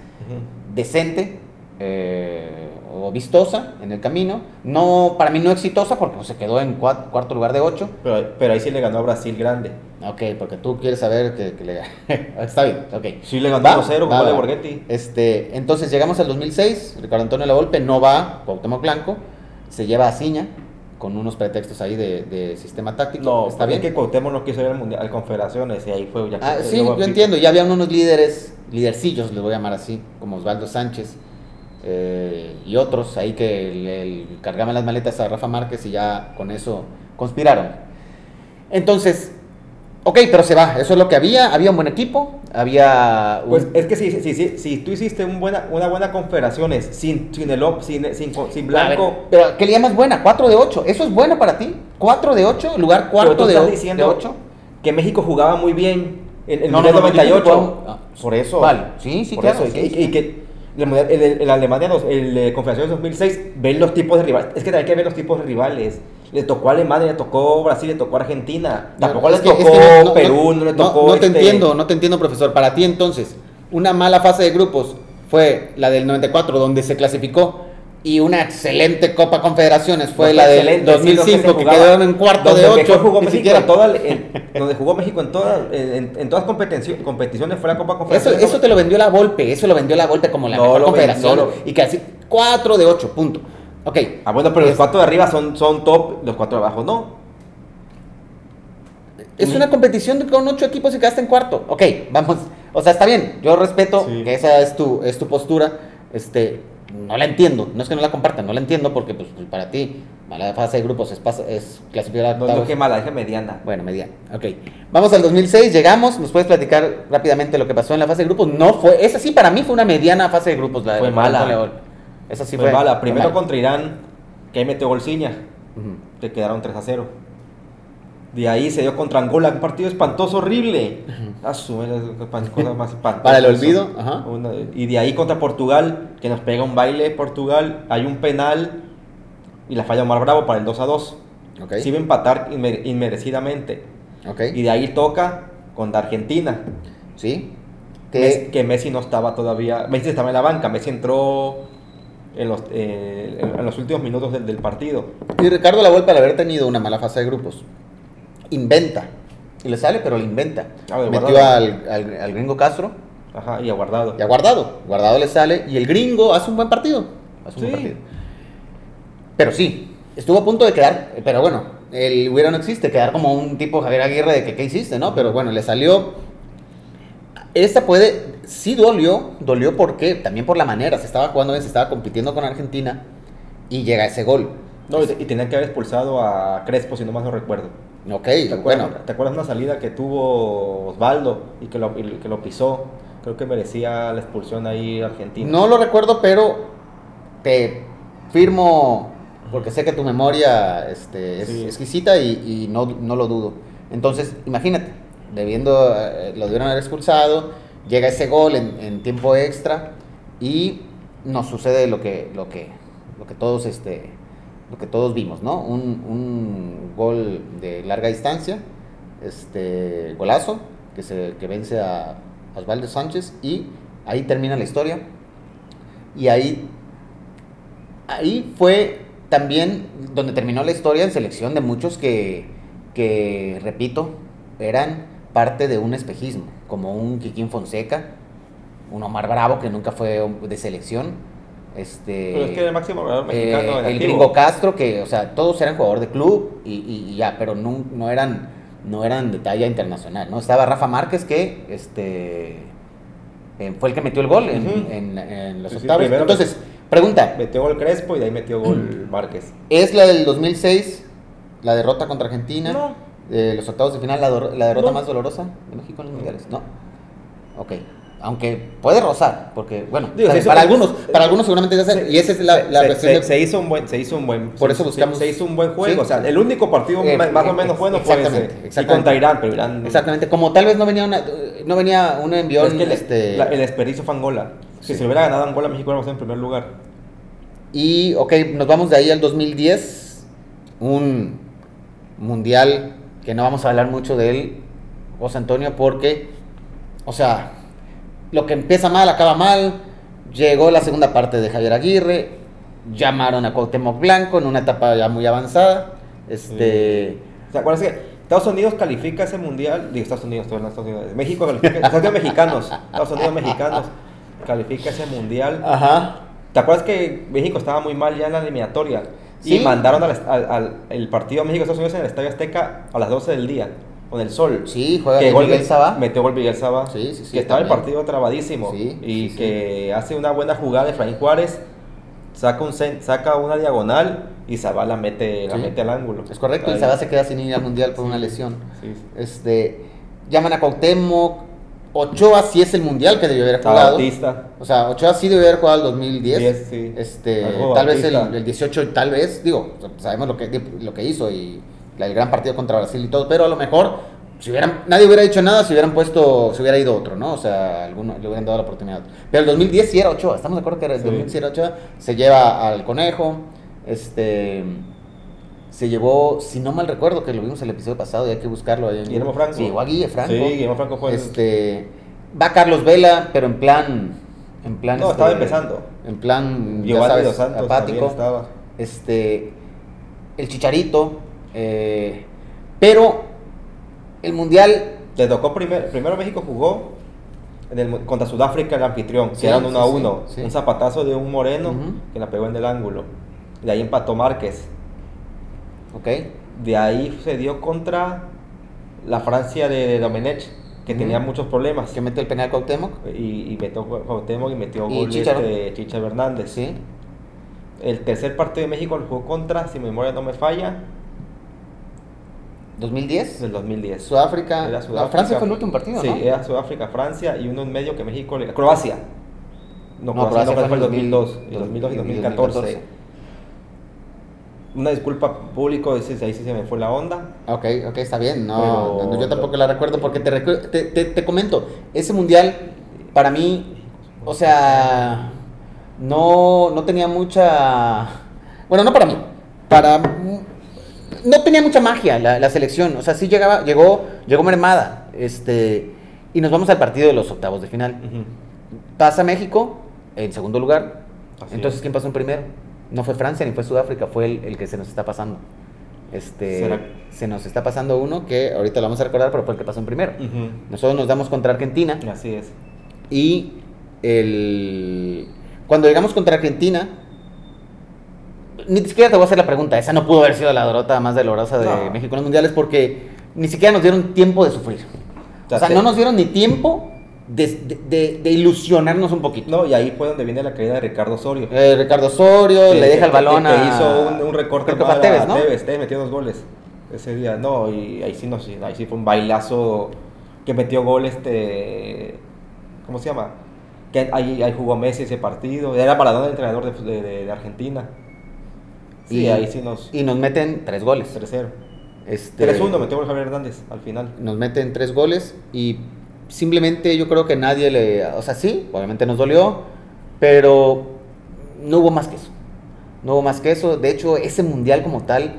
decente. Eh, o vistosa en el camino. No, para mí no exitosa porque pues, se quedó en cuarto, lugar de ocho. Pero, pero, ahí sí le ganó a Brasil grande. Ok, porque tú quieres saber que, que le [laughs] Está bien, ok. Sí le ganó 0 con de Borghetti. Este, entonces llegamos al 2006, Ricardo Antonio Lavolpe no va, Cuauhtémoc Blanco, se lleva a Ciña con unos pretextos ahí de, de sistema táctico. No, está bien. que Cuauhtémoc no quiso ir al Mundial, al Confederaciones y ahí fue ya. Ah, sí, yo entiendo, ya había unos líderes, lidercillos, les voy a llamar así, como Osvaldo Sánchez eh, y otros ahí que le, cargaban las maletas a Rafa Márquez y ya con eso conspiraron. Entonces, ok, pero se va, eso es lo que había, había un buen equipo, había... Pues es que si, si, si, si tú hiciste un buena, una buena confederaciones sin, sin, el, sin, sin, sin Blanco... pero ¿qué le llamas buena? 4 de 8, ¿eso es bueno para ti? ¿4 de 8? ¿Lugar cuarto de, de 8? Que México jugaba muy bien en el no, 98. Ah, por eso. Vale, sí, sí, claro. y, y que el, el, Alemania, el, de Confederaciones 2006, ven los tipos de rivales. Es que también hay que ver los tipos de rivales. Le tocó a Alemania, le tocó Brasil, le tocó a Argentina. Tampoco le tocó Perú, no, le tocó. No, te este entiendo, no te entiendo, profesor. Para ti, entonces, una mala fase de grupos fue la del 94, donde se clasificó y una excelente Copa Confederaciones. Fue la del 2005 que, quedaron en cuarto de ocho jugó México donde jugó México en todas en, todas competiciones, competiciones fue la Copa Confederaciones eso, eso te lo vendió la Volpe eso lo vendió la Volpe como la mejor confederación. y que así cuatro de ocho punto. Ok. Ah bueno pero los cuatro de arriba son, son top los cuatro de abajo no. Es una competición con ocho equipos y quedaste en cuarto. Ok vamos. O sea está bien. Yo respeto que esa es tu es tu postura. Este no la entiendo, no es que no la compartan, no la entiendo porque pues, pues para ti mala fase de grupos es, es clasificar No, no que mala, es mediana. Bueno, mediana, ok. Vamos al 2006, llegamos, ¿nos puedes platicar rápidamente lo que pasó en la fase de grupos? No fue, esa sí para mí fue una mediana fase de grupos. La fue mala. Esa sí fue, mala. Primero contra Irán, que ahí metió Golciña, te quedaron 3 a 0. De ahí se dio contra Angola, un partido espantoso, horrible. A su cosa más [laughs] Para el olvido. y de ahí contra Portugal, que nos pega un baile Portugal, hay un penal y la falla Omar Bravo para el 2 a 2. Okay. Va a empatar inmerecidamente. Okay. Y de ahí toca contra Argentina. Sí. Que... que Messi no estaba todavía. Messi estaba en la banca, Messi entró en los, eh, en los últimos minutos del, del, partido. Y Ricardo la vuelta al haber tenido una mala fase de grupos inventa. Y le sale, pero le inventa. Ah, Metió al, al, gringo Castro. Ajá, y a Guardado. Y a Guardado. Guardado le sale y el gringo hace un buen partido. Hace un buen partido. Pero sí, estuvo a punto de quedar, pero bueno, el hubiera no existe, quedar como un tipo Javier Aguirre de que qué hiciste, ¿no? Pero bueno, le salió. esta puede, sí dolió, dolió porque también por la manera, se estaba jugando bien, se estaba compitiendo con Argentina y llega ese gol. No, y, y tenían que haber expulsado a Crespo, si no más no recuerdo. Ok, ¿Te acuerdas, bueno, ¿Te acuerdas una salida que tuvo Osvaldo y que lo, y que lo pisó? Creo que merecía la expulsión ahí Argentina. no lo recuerdo, pero te firmo, porque sé que tu memoria este, es Sí. exquisita y, y no, no lo dudo. Entonces, imagínate, debiendo, eh, lo debieron haber expulsado, llega ese gol en, en tiempo extra y nos sucede lo que, lo que, lo que todos este, lo que todos vimos, ¿no? Un, un gol de larga distancia, este golazo, que se que vence a Osvaldo Sánchez y ahí termina la historia. Y ahí ahí fue también donde terminó la historia en selección de muchos que, que repito, eran parte de un espejismo, como un Kikín Fonseca, un Omar Bravo que nunca fue de selección. Este, Pero es que el máximo goleador mexicano eh, el activo. gringo Castro, que, o sea, todos eran jugador de club y, y- y ya, pero no, no eran no eran de talla internacional, ¿no? Estaba Rafa Márquez, que este eh, fue el que metió el gol en, Ujú. en- en los Sí, octavos. Entonces, pregunta, Metió gol Crespo y de ahí metió gol Márquez. ¿es la del 2006 la derrota contra Argentina? No. Los octavos de final, la, derrota No. más dolorosa de México en los mundiales, ¿no? Ok. Aunque puede rozar, porque, bueno, Digo, se para, algunos, se- para algunos seguramente ya saben, y esa es la, se, la se- se- de- se hizo un buen se hizo un buen Por eso se- buscamos- se hizo un buen juego Sí. o sea el único partido Eh, más o eh, menos bueno fue ese exactamente, y contra Irán pero Irán Exactamente, como tal vez no venía una, no venía un envión, es que el, este, la- el desperdicio fue Angola. Si Sí. se hubiera ganado Angola México hubiéramos en primer lugar. Y, ok, nos vamos de ahí al 2010, un mundial que no vamos a hablar mucho de él, José Antonio, porque, o sea, lo que empieza mal acaba mal. Llegó la segunda parte de Javier Aguirre, llamaron a Cuauhtémoc Blanco en una etapa ya muy avanzada. Este, ¿Se acuerdas que Estados Unidos califica ese mundial? Digo, Estados Unidos, Estados Unidos. México califica, Estados Unidos mexicanos, Estados Unidos mexicanos califica ese mundial. ajá, ¿Te acuerdas que México estaba muy mal ya en la eliminatoria? Y Sí. mandaron al, al- al- el partido México-Estados Unidos en el Estadio Azteca a las 12 del día, con el sol. sí, juega que gol Miguel Sabá. Metió gol Miguel Saba. Sí, sí, sí, Que estaba el partido trabadísimo. Sí, y sí, que hace una buena jugada de Efraín Juárez. Saca, un, saca una diagonal y Sabá la mete, la mete al ángulo. Es correcto, y. Sabá se queda sin ir al mundial por una lesión. Sí. Este, llaman a Cuauhtémoc. Ochoa sí es el mundial que debió haber A jugado. Bautista. O sea, Ochoa sí debió haber jugado el 2010. Diez, sí. Este, tal vez el, el 18, tal vez, digo, sabemos lo que, lo que hizo y el gran partido contra Brasil y todo, pero a lo mejor, si hubieran, nadie hubiera dicho nada, si hubieran puesto, si hubiera ido otro, ¿no? O sea, alguno le hubieran dado la oportunidad. Pero el 2010 sí era Ochoa, estamos de acuerdo que era el Sí. 2010 sí era Ochoa, se lleva al conejo, este. Se llevó, si no mal recuerdo, que lo vimos el episodio pasado y hay que buscarlo ahí en Guillermo Franco. Se llevó a Guille Franco. Sí, Guillermo Franco fue Este, va Carlos Vela, pero en plan, en plan. No, este, estaba empezando. En plan, ya sabes, apático. estaba. Este, el Chicharito, eh, pero el mundial, Le tocó primer- primero México jugó en el, mu- contra Sudáfrica el anfitrión, Sí, que eran sí, 1 a sí, 1. sí. Un zapatazo de un moreno que la pegó en el ángulo. De ahí empató Márquez. ok, De ahí se dio contra la Francia de, de Domenech, que tenía muchos problemas. que mete el penal Cuauhtémoc, Y, y metió Cuauhtémoc y metió Y gol este Chicha Hernández. sí, El tercer partido de México lo jugó contra, si mi memoria no me falla, 2010, del 2010. Sudáfrica, Era Francia fue el último partido, Sí, ¿no? era Sudáfrica, Francia y uno en medio que México le... Croacia. No, No, Croacia, fue fue el en 2002, 2000, el 2002 y y 2014. 2014. Una disculpa público, ahí sí se me fue la onda. Ok, ok, está bien. No, Pero- no, yo tampoco la recuerdo porque te, recu- te, te- te comento, ese mundial para mí, o sea, no, no tenía mucha... Bueno, no para mí, para... No tenía mucha magia la, la selección, o sea, sí llegaba, llegó, llegó mermada, este, y nos vamos al partido de los octavos de final. Pasa México en segundo lugar, Así entonces es. ¿quién pasó en primero? No fue Francia ni fue Sudáfrica, fue el, el que se nos está pasando. Este, ¿Será? se nos está pasando uno que ahorita lo vamos a recordar, pero fue el que pasó en primero. Nosotros nos damos contra Argentina Así es. y el cuando llegamos contra Argentina ni siquiera te voy a hacer la pregunta, esa no pudo haber sido la derrota más dolorosa de No. México en los mundiales porque ni siquiera nos dieron tiempo de sufrir. O sea, no nos dieron ni tiempo de, de- de ilusionarnos un poquito. No, y ahí fue donde viene la caída de Ricardo Osorio. Eh, Ricardo Osorio Que- le deja el balón que, a... que hizo un, un recorte creo que fue a mal Tevez, ¿no? Tevez, Tevez metió dos goles ese día. No, y ahí sí, ahí sí fue un bailazo que metió gol este... ¿Cómo se llama? Que ahí, ahí jugó Messi ese partido. Era Maradona el entrenador de, de- de- de Argentina. Sí, Y- ahí sí nos... Y nos meten tres goles. 3-0. Este, 3-1 metió Javier Hernández al final. Nos meten tres goles y simplemente yo creo que nadie le... O sea, sí, obviamente nos dolió, pero no hubo más que eso. No hubo más que eso. De hecho, ese mundial como tal,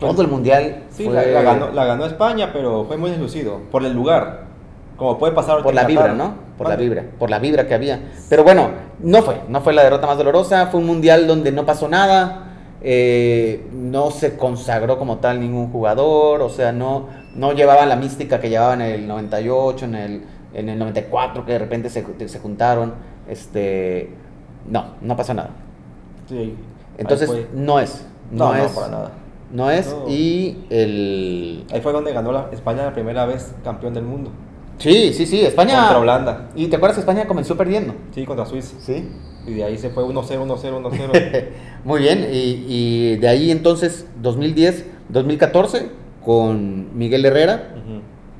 todo el mundial Sí, fue la, la ganó, la ganó España, pero fue muy deslucido. Por el lugar. Como puede pasar por la vibra. ¿no? Por la Mande. vibra, por la vibra que había. Pero bueno, no fue, no fue la derrota más dolorosa, fue un mundial donde no pasó nada, eh, no se consagró como tal ningún jugador, o sea, no, no llevaba la mística que llevaba en el 98, en el, en el 94, que de repente se, se juntaron, este, no, no pasó nada. Sí, Entonces, no es, no, No, no, es, para nada. no es, No. y el... Ahí fue donde ganó la España la primera vez campeón del mundo. Sí, sí, sí, España... Contra Holanda. Y te acuerdas que España comenzó perdiendo. Sí, contra Suiza. Sí. Y de ahí se fue 1-0, 1-0, 1-0. Muy bien, y, y de ahí entonces 2010, 2014 con Miguel Herrera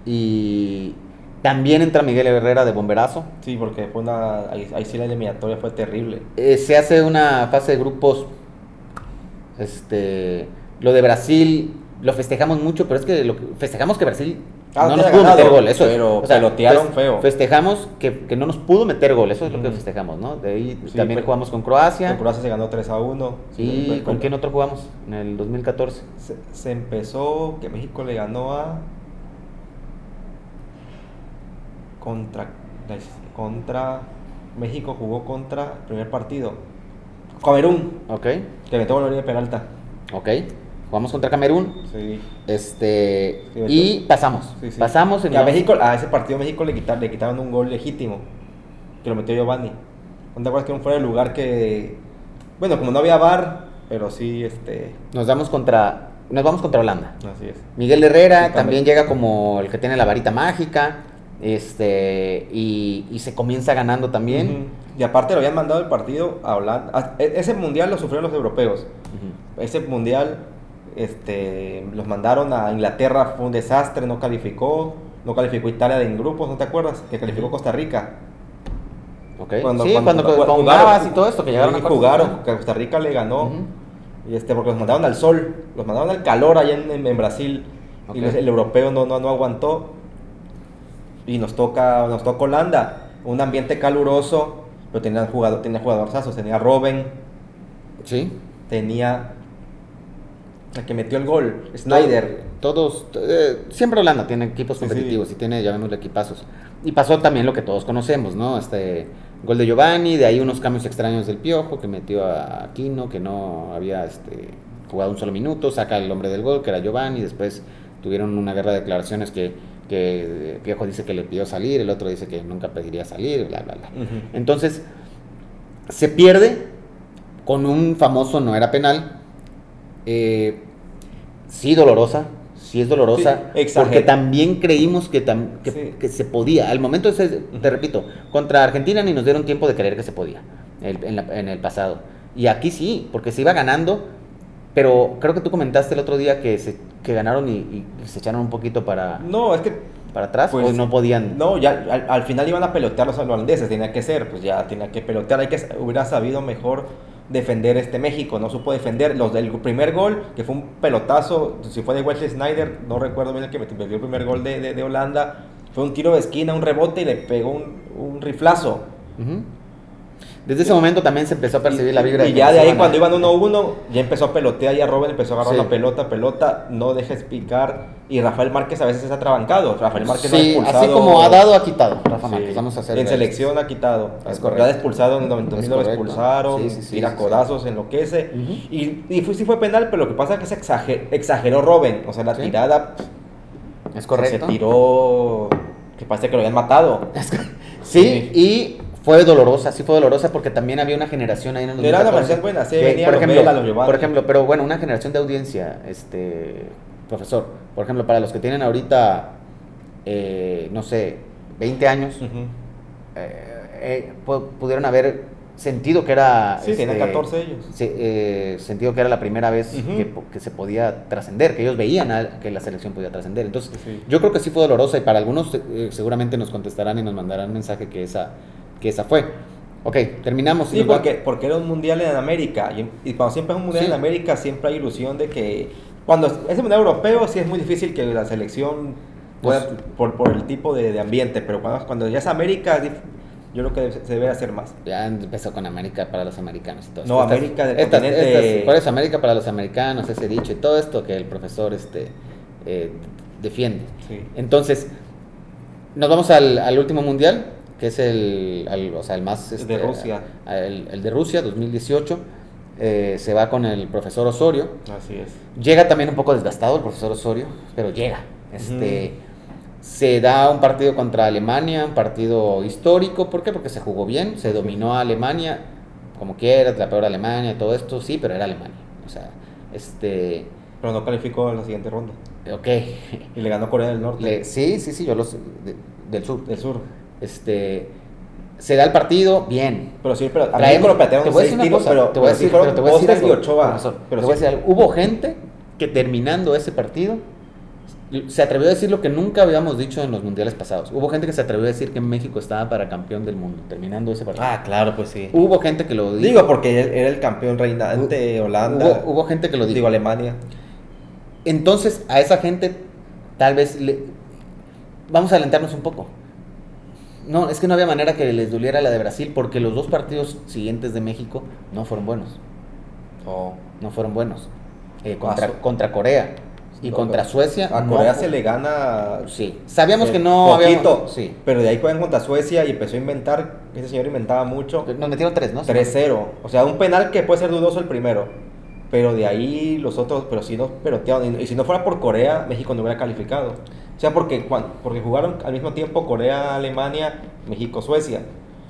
y también entra Miguel Herrera de bomberazo. Sí, porque fue una. Ahí, ahí sí la eliminatoria fue terrible. Eh, se hace una fase de grupos, este, lo de Brasil lo festejamos mucho, pero es que lo que- festejamos que Brasil Ah, no nos pudo ganado, meter gol, eso es. pero pelotearon feo. Festejamos que, que no nos pudo meter gol, eso es lo que Ujú. festejamos, ¿no? De ahí Sí, también jugamos con Croacia. Con Croacia se ganó 3 a 1. ¿Y Sí, con quién otro jugamos en el 2014? Se, se empezó que México le ganó a. Contra. Contra. México jugó contra el primer partido. Camerún, Ok, que metió gol de Peralta. ok. Jugamos contra Camerún. Sí. Este. Sí, y pasamos. Sí, sí. Pasamos en Que a México, a ese partido México le quitaron, le quitaron un gol legítimo. Que lo metió Giovanni. ¿No te acuerdas que fuera de lugar que. Bueno, como no había bar, pero sí, este. Nos damos contra. Nos vamos contra Holanda. Así es. Miguel Herrera también llega como el que tiene la varita mágica. Este. Y, y se comienza ganando también. Y aparte lo habían mandado el partido a Holanda. Ah, e- Ese mundial lo sufrieron los europeos. Ese mundial este, los mandaron a Inglaterra, fue un desastre, no calificó. No calificó Italia en grupos, ¿no te acuerdas? Que calificó Costa Rica. Ok. Cuando, sí, cuando- cuando, cuando con jugaron- Navas y todo esto, que llegaron a de jugaron, que Costa Rica le ganó. Y este, porque los mandaron al sol, los mandaron al calor allá en, en- en Brasil. Y los- el europeo no, no, no aguantó. Y nos toca, nos toca Holanda. Un ambiente caluroso, pero tenía jugador, tenía jugadorzazos. Tenía Robben, Sí. tenía el que metió el gol, Snyder. Todos, eh, siempre Holanda tiene equipos Sí, sí. competitivos y tiene, llamémosle, equipazos. Y pasó también lo que todos conocemos, ¿no? Este gol de Giovanni, de ahí unos cambios extraños del Piojo, que metió a Aquino, que no había este, jugado un solo minuto, saca el hombre del gol, que era Giovanni, después tuvieron una guerra de declaraciones que, que Piojo dice que le pidió salir, el otro dice que nunca pediría salir, bla, bla, bla. Entonces, se pierde con un famoso no era penal. Eh, sí, dolorosa. Sí, es dolorosa. Sí, porque también creímos que, tam- que, Sí. que se podía. Al momento, ese, te repito, contra Argentina ni nos dieron tiempo de creer que se podía el- en, la- en el pasado. Y aquí sí, porque se iba ganando. Pero creo que tú comentaste el otro día que, se, que ganaron y, y- y se echaron un poquito para, No, es que para atrás Pues, o no podían. No, ya al, al final iban a pelotear los holandeses, tenía que ser, pues ya tenía que pelotear, hay que hubiera sabido mejor defender este México, no supo defender los del primer gol, que fue un pelotazo, si fue de Wesley Snyder, no recuerdo bien el que metió el primer gol de, de- de Holanda, fue un tiro de esquina, un rebote y le pegó un, un riflazo. Desde ese momento también se empezó a percibir Y- la vibra. Y ya de ahí cuando iban 1-1, ya empezó a pelotear, ya Robben empezó a agarrar Sí. la pelota, pelota, no dejes picar, y Rafael Márquez a veces está trabancado, Rafael Márquez no ha Sí, expulsado. así como ha dado, ha quitado. Rafa Sí. Márquez, vamos a hacer En selección ha quitado. Es Ya correcto. ha expulsado en el 2000 Es lo expulsaron. Sí, sí, sí, tira sí, sí. codazos, enloquece. Ujú. Y, y fue, sí fue penal, pero lo que pasa es que se exager- exageró Robben. O sea, la Sí. tirada Es se correcto. tiró. Que parece que lo habían matado. [laughs] Sí, y fue dolorosa, sí fue dolorosa porque también había una generación ahí en el Era una 2014 versión buena, sí, venía por ejemplo, por ejemplo, pero bueno, una generación de audiencia, este profesor, por ejemplo, para los que tienen ahorita, eh, no sé, 20 años, Ujú. eh, eh, pu- pudieron haber sentido que era... Sí, este, 14 ellos. se- eh, sentido que era la primera vez Ujú. que, po- que se podía trascender, que ellos veían a- que la selección podía trascender. Entonces, Sí. yo creo que sí fue dolorosa y para algunos eh, seguramente nos contestarán y nos mandarán mensaje que esa, que esa fue. Ok, terminamos. Sí, porque, porque era un mundial en América. Y, y cuando siempre es un mundial Sí. en América, siempre hay ilusión de que. Cuando es un mundial europeo, sí es muy difícil que la selección pueda. Pues- por, por el tipo de, de ambiente. Pero cuando, cuando ya es América, yo creo que se, debe hacer más. Ya empezó con América para los americanos. y todo No, esto. América del estas- continente- estas- por eso América para los americanos, ese dicho y todo esto que el profesor este, eh, defiende. Sí. Entonces, nos vamos al, al último mundial, que es el, al- o sea, el más... Este, de Rusia. el de Rusia, 2018. Eh, se va con el profesor Osorio. Así es. Llega también un poco desgastado el profesor Osorio, pero llega. Este, Se da un partido contra Alemania, un partido histórico. ¿Por qué? Porque se jugó bien, se dominó a Alemania, como quieras, la peor Alemania, todo esto, sí, pero era Alemania. O sea, este. Pero no calificó en la siguiente ronda. Ok. Y le ganó Corea del Norte. Le- sí, sí, sí, yo los. de- del sur. Del sur. Este. Se da el partido, bien. Pero sí, pero a Traemos- lo te voy a decir seis una tiros, cosa, pero, te voy a decir, pero te voy a decir algo, Ochoa. profesor, Pero te voy a decir algo. Hubo gente que terminando ese partido se atrevió a decir lo que nunca habíamos dicho en los mundiales pasados. Hubo gente que se atrevió a decir que México estaba para campeón del mundo, terminando ese partido. Ah, claro, pues sí. Hubo gente que lo dijo. Digo, porque era el campeón reinante, Holanda. hubo, hubo gente que lo dijo. Digo, Alemania. Entonces, a esa gente, tal vez le... Vamos a alentarnos un poco. No, es que no había manera que les doliera la de Brasil porque los dos partidos siguientes de México no fueron buenos. Oh. No fueron buenos. Eh, contra, contra Corea y No, contra. Suecia. A Corea se le gana. Sí. Sabíamos que no poquito, había... Sí. Pero de ahí juegan contra Suecia y empezó a inventar. Ese señor inventaba mucho. Nos metieron tres, ¿no? 3-0. O sea, un penal que puede ser dudoso el primero. Pero de ahí los otros, pero si no, pero y y si no fuera por Corea, México no hubiera calificado. O sea, porque, porque jugaron al mismo tiempo Corea, Alemania, México, Suecia.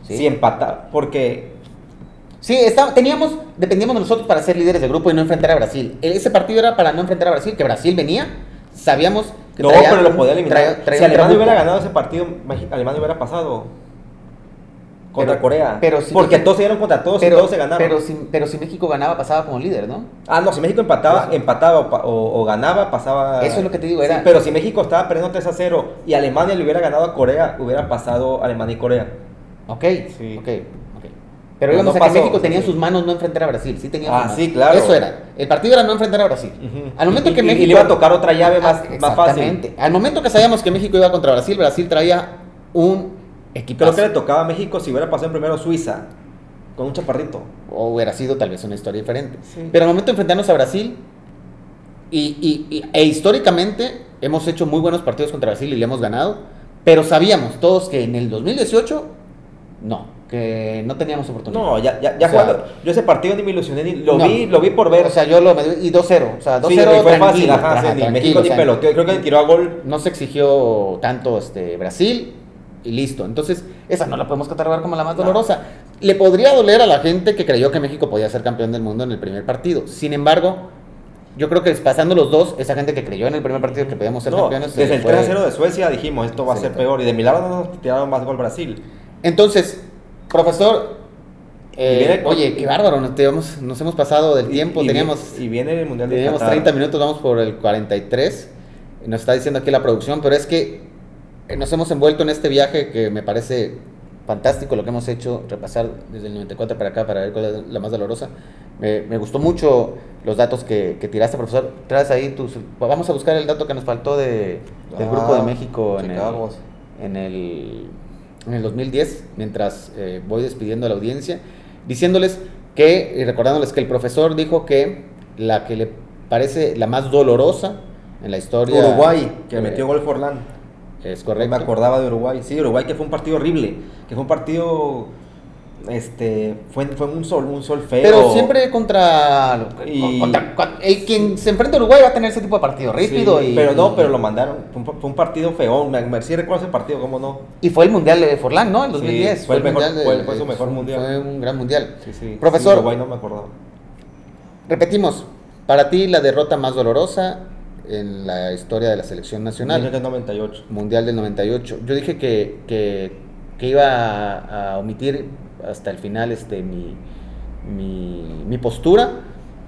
Sí. Si empata, porque Sí, está- teníamos, dependíamos de nosotros para ser líderes de grupo y no enfrentar a Brasil. Ese partido era para no enfrentar a Brasil, que Brasil venía, sabíamos que no, traía pero lo podía eliminar. traía- traía si Alemania hubiera ganado ese partido, Alemania hubiera pasado contra Pero- Corea. pero si porque México- todos se dieron contra todos pero, y todos se ganaron. Pero si, pero si México ganaba, pasaba como líder, ¿no? ah, no, si México empataba, empataba o, o- o ganaba, pasaba. Eso es lo que te digo, Sí, era- pero si México estaba perdiendo 3 a 0 y Alemania le hubiera ganado a Corea, hubiera pasado Alemania y Corea. Ok, Sí. ok. Pero no a que pasó, México tenía en sí. sus manos no enfrentar a Brasil, sí tenía en Ah, sus manos. sí, claro. Eso era. El partido era no enfrentar a Brasil. Al momento Y- que y- y México... le iba a tocar otra llave más- Ah, más fácil. Exactamente. Al momento que sabíamos que México iba contra Brasil, Brasil traía un Creo que le tocaba a México si hubiera pasado en primero Suiza, con un chaparrito. o hubiera sido tal vez una historia diferente. Sí. Pero al momento de enfrentarnos a Brasil, y, y- y- e históricamente hemos hecho muy buenos partidos contra Brasil y le hemos ganado, pero sabíamos todos que en el 2018, no, que no teníamos oportunidad. No, ya, ya, ya O sea, jugando. Yo ese partido ni me ilusioné, ni lo No. vi, lo vi por ver. O sea, yo lo y 2-0, o sea, 2-0 sí, fue fácil, ajá, ajá, sí, ni México o ni sea, peloteó, creo que le tiró a gol. No se exigió tanto este Brasil y listo. Entonces, esa no la podemos catalogar como la más No. dolorosa. Le podría doler a la gente que creyó que México podía ser campeón del mundo en el primer partido. Sin embargo, yo creo que pasando los dos, esa gente que creyó en el primer partido que podíamos ser No, campeones. desde el fue- 3 a 0 de Suecia dijimos, esto va a ser peor. Y de milagro no nos tiraron más gol Brasil. Entonces, profesor, eh, oye, qué bárbaro, nos, teníamos- nos hemos pasado del Y- tiempo, y, teníamos... y viene el Mundial de Teníamos Qatar. 30 minutos, vamos por el 43. y Nos está diciendo aquí la producción, pero es que nos hemos envuelto en este viaje que me parece fantástico lo que hemos hecho, repasar desde el 94 para acá para ver cuál es la más dolorosa. Me, me gustó mucho los datos que, que tiraste, profesor. Traes ahí tus... Vamos a buscar el dato que nos faltó de, del Ah, Grupo de México en el, en, el, en el 2010, mientras eh, voy despidiendo a la audiencia, diciéndoles que, y recordándoles que el profesor dijo que la que le parece la más dolorosa en la historia... Uruguay, que eh, metió gol Forlán. Es correcto. me acordaba de Uruguay. Sí, Uruguay que fue un partido horrible. Que fue un partido. Este. Fue, fue un sol, un sol feo. Pero siempre contra, Y- contra- con- el quien se enfrenta a Uruguay va a tener ese tipo de partido rípido Sí, y Pero no, pero lo mandaron. Fue un, fue un partido feón. Me, me sí recuerdo ese partido, ¿cómo no? y fue el mundial de Forlán, ¿no? El Sí, 2010 fue el mejor- mundial de- fue- fue su mejor mundial. Fue un gran mundial. Sí, sí. Profesor. Sí, Uruguay no me acordaba. Repetimos, para ti la derrota más dolorosa en la historia de la selección nacional. 1998. Mundial del 98. Yo dije que, que que iba a, a omitir hasta el final este, mi, mi, mi postura,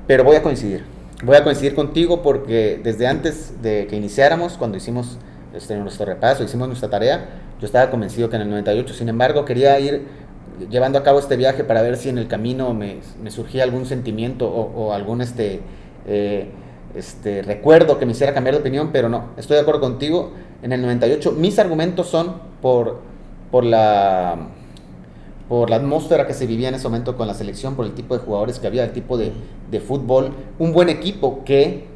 pero voy a coincidir. Voy a coincidir contigo porque desde antes de que iniciáramos, cuando hicimos este, nuestro repaso, hicimos nuestra tarea, yo estaba convencido que en el 98, sin embargo, quería ir llevando a cabo este viaje para ver si en el camino me, me surgía algún sentimiento o, o algún este, eh, este, recuerdo que me hiciera cambiar de opinión, pero no, estoy de acuerdo contigo. En el 98 mis argumentos son por, por la por la atmósfera que se vivía en ese momento con la selección, por el tipo de jugadores que había, el tipo de, de fútbol, un buen equipo que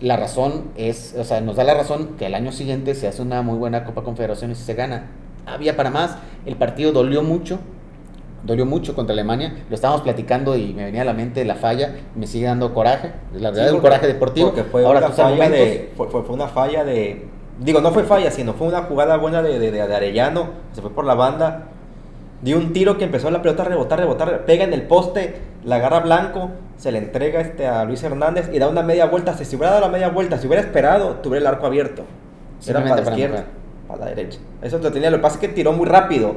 la razón es, o sea, nos da la razón que el año siguiente se hace una muy buena Copa Confederaciones y se gana. Había para más, el partido dolió mucho, dolió mucho contra Alemania, lo estábamos platicando y me venía a la mente la falla, me sigue dando coraje, la verdad Sí, es un porque- coraje deportivo. Porque fue, Ahora una falla argumentos, de, fue, fue- una falla de. Digo, no fue falla, sino fue una jugada buena de, de, de Arellano. Se fue por la banda. Dio un tiro que empezó la pelota a rebotar, rebotar, pega en el poste, la agarra Blanco, se le entrega este a Luis Hernández y da una media vuelta. Si se hubiera dado la media vuelta, si hubiera esperado, tuviera el arco abierto. Era para la izquierda, para la derecha. Eso lo tenía. Lo que pasa es que tiró muy rápido.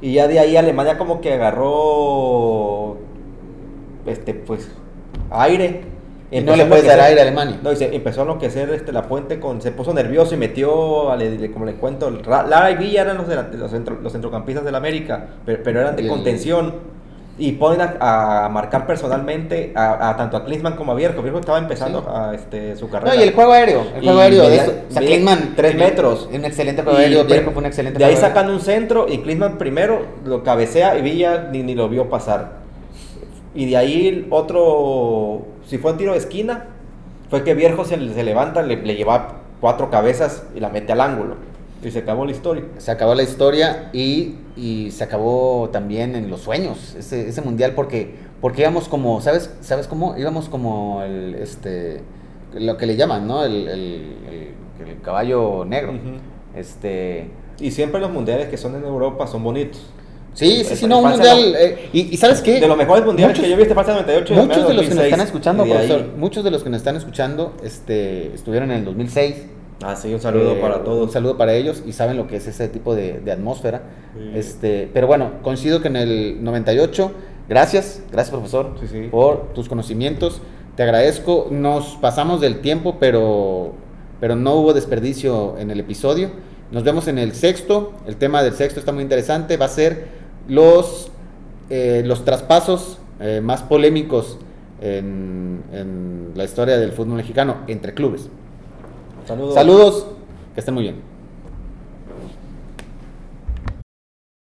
Y ya de ahí Alemania como que agarró este pues aire. Y no le puedes dar aire a Alemania. No, y se empezó a enloquecer este, la puente, con, se puso nervioso y metió, a le- como le cuento, Lara y Villa eran los, delan- los, centro- los centrocampistas del América, pero, pero eran de contención. Y ponen a, a marcar personalmente a, a tanto a Klinsmann como a Vierco. Vierco estaba empezando Sí. a, este, su carrera. No, y el juego aéreo, el Y juego aéreo de eso. O sea, Klinsmann, tres metros. Un excelente juego Y aéreo, Berco fue un excelente De ahí aéreo. sacan un centro y Klinsmann primero lo cabecea y Villa ni, ni lo vio pasar. Y de ahí otro, si fue un tiro de esquina, fue que Vierjo se, se levanta, le, le lleva cuatro cabezas y la mete al ángulo. Y se acabó la historia. Se acabó la historia y, y se acabó también en los sueños ese, ese mundial porque, porque íbamos como, ¿sabes, ¿sabes cómo? Íbamos como el, este, lo que le llaman, ¿no? El, el- el- el caballo negro. Este, Y siempre los mundiales que son en Europa son bonitos. sí, sí, sí, no, un mundial. eh, y, y ¿sabes qué? De los mejores mundiales Muchos- que yo vi este Francia 98 y Muchos de los que nos 2006, están escuchando, ahí- profesor, muchos de los que nos están escuchando este, estuvieron en el 2006. Ah, sí, un saludo Eh, para todos. Un saludo para ellos y saben lo que es ese tipo de, de atmósfera. Sí. Este, pero bueno, coincido que en el 98, gracias, gracias profesor Sí, sí. por tus conocimientos. Te agradezco. Nos pasamos del tiempo, pero, pero no hubo desperdicio en el episodio. Nos vemos en el sexto. El tema del sexto está muy interesante. Va a ser los, eh, los traspasos eh, más polémicos en, en la historia del fútbol mexicano entre clubes. Saludos. Que estén muy bien.